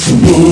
Sumulong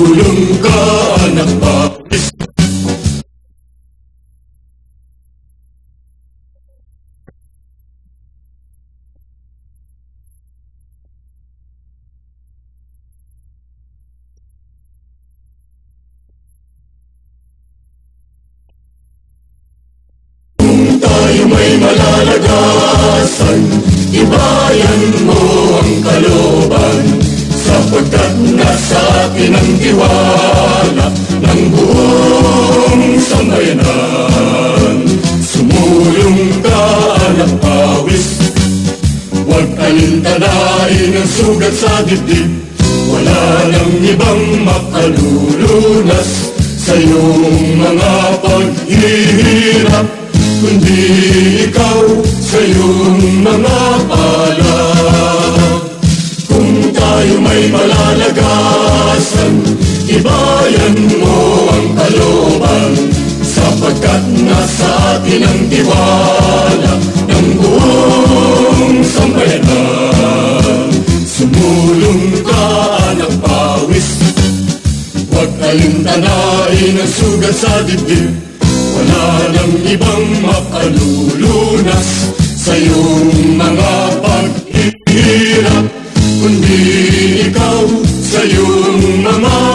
kalooban Sapagkat nasa atin ang tiwala Ng buong sambayanan Sumulong ka anak pawis Huwag alintanain ang sugat sa dibdib. Wala nang ibang makalulunas Sa iyong mga paghihirap Kundi ikaw sa iyong mga palad may malalagasan. Ibayan mo ang kalooban Sapagkat nasa atin ang tiwala Ng buong sambayanan. Sumulong ka anak pawis. Huwag alintanain ang sugat sa dibdib. Wala nang ibang makalulunas Sa iyong mga pag ikaw sa iyong mga